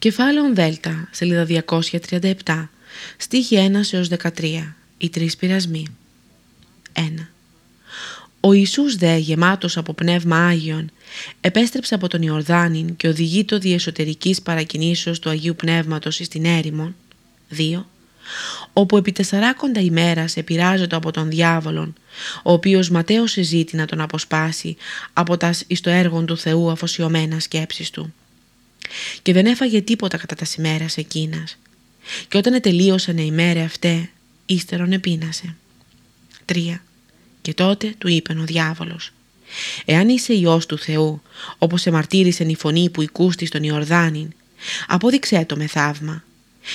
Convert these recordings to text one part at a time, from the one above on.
Κεφάλαιο Δέλτα, σελίδα 237, στίχη 1 έως 13, οι τρεις πειρασμοί. 1. Ο Ιησούς δε, γεμάτος από πνεύμα Άγιον, επέστρεψε από τον Ιορδάνην και οδηγεί το διεσωτερικής παρακινήσεως του Αγίου Πνεύματος στην έρημον. 2. Όπου επί τεσσαράκοντα ημέρας επηράζεται από τον διάβολον, ο οποίος ματέωσε ζήτη να τον αποσπάσει από τα εις το έργο του Θεού αφοσιωμένα σκέψεις του και δεν έφαγε τίποτα κατά τα σημέρας εκείνας. Και όταν ετελείωσαν οι μέρε αυτέ, ύστερον επίνασε. 3. Και τότε του είπε ο διάβολος «Εάν είσαι Υιός του Θεού, όπως εμαρτύρησε η φωνή που οικούστη στον Ιορδάνην, απόδειξέ το με θαύμα.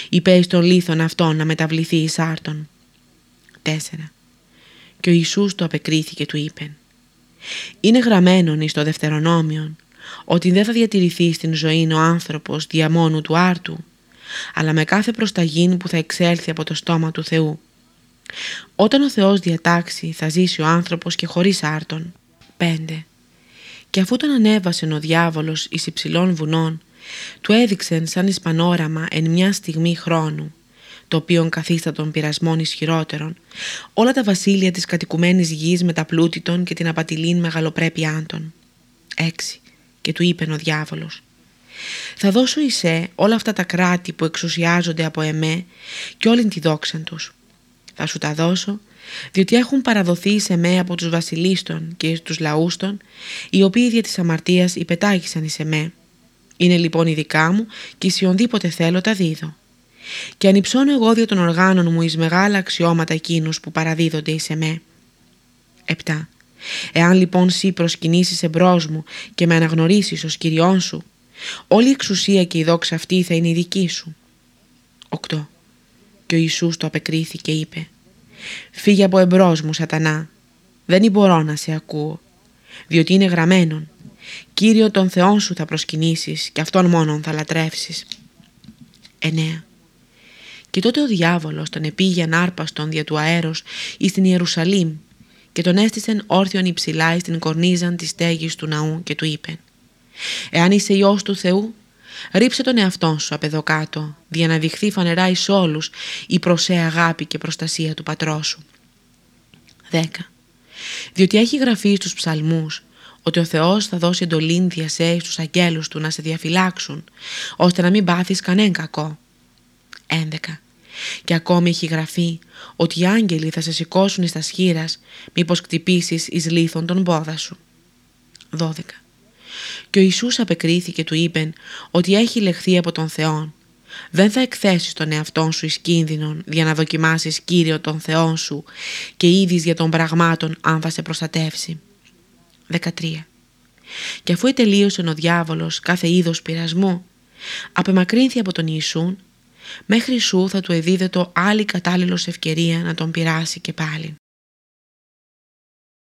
Είπε στον λίθον αυτόν να μεταβληθεί εις άρτον». 4. Και ο Ιησούς το απεκρίθηκε του είπε «Είναι γραμμένον εις το δευτερονόμιον ότι δεν θα διατηρηθεί στην ζωή ο άνθρωπος δια μόνου του άρτου, αλλά με κάθε προσταγήν που θα εξέλθει από το στόμα του Θεού. Όταν ο Θεός διατάξει θα ζήσει ο άνθρωπος και χωρίς άρτον. 5. Και αφού τον ανέβασε ο διάβολος εις υψηλών βουνών, του έδειξεν σαν εις πανόραμα εν μια στιγμή χρόνου, το οποίο καθίστα των πειρασμών ισχυρότερων, όλα τα βασίλεια της κατοικουμένης γης με τα πλούτητον και την απατηλήν μεγαλοπρέπειά των. 6 και του είπε ο διάβολος «Θα δώσω εισέ όλα αυτά τα κράτη που εξουσιάζονται από εμέ και όλη τη δόξα τους. Θα σου τα δώσω διότι έχουν παραδοθεί σε με από τους βασιλίστων και τους λαούς των, οι οποίοι δια της αμαρτίας υπετάγησαν εις εμέ. Είναι λοιπόν η δικά μου και οποιονδήποτε θέλω τα δίδω. Και ανυψώνω εγώ δια των οργάνων μου εις μεγάλα αξιώματα εκείνους που παραδίδονται εις εμέ. 7. Εάν λοιπόν σύ προσκυνήσεις εμπρός μου και με αναγνωρίσεις ως Κυριόν σου, όλη η εξουσία και η δόξα αυτή θα είναι η δική σου. 8. Και ο Ιησούς το απεκρίθηκε και είπε «Φύγε από εμπρός μου σατανά, δεν μπορώ να σε ακούω, διότι είναι γραμμένον. Κύριο τον Θεόν σου θα προσκυνήσεις και Αυτόν μόνον θα λατρεύσεις». 9. Και τότε ο διάβολος τον επήγε άρπαστον δια του αέρος εις την Ιερουσαλήμ και τον έστησεν όρθιον υψηλά στην κορνίζαν της στέγης του ναού και του είπε «Εάν είσαι Υιός του Θεού, ρίψε τον εαυτόν σου απ' εδώ κάτω, για να δειχθεί φανερά εις όλους η προσέ αγάπη και προστασία του πατρός σου». 10. Διότι έχει γραφεί στους ψαλμούς ότι ο Θεός θα δώσει εντολήν διασέει στους αγγέλους του να σε διαφυλάξουν, ώστε να μην πάθεις κανένα κακό. 11. Και ακόμη έχει γραφεί ότι οι άγγελοι θα σε σηκώσουν εις τα σχήρας μήπως κτυπήσεις εις λίθον τον πόδα σου. 12. Και ο Ιησούς απεκρίθηκε του είπεν ότι έχει λεχθεί από τον Θεόν. Δεν θα εκθέσεις τον εαυτόν σου εις κίνδυνον για να δοκιμάσεις Κύριο τον Θεόν σου και είδης για των πραγμάτων αν θα σε προστατεύσει. 13. Και αφού ετελείωσε ο διάβολος κάθε είδος πειρασμού, απεμακρύνθη από τον Ιησούν μέχρι σου θα του εδίδετο άλλη κατάλληλος ευκαιρία να τον πειράσει και πάλι.